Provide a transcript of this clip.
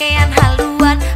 pakaian haluan.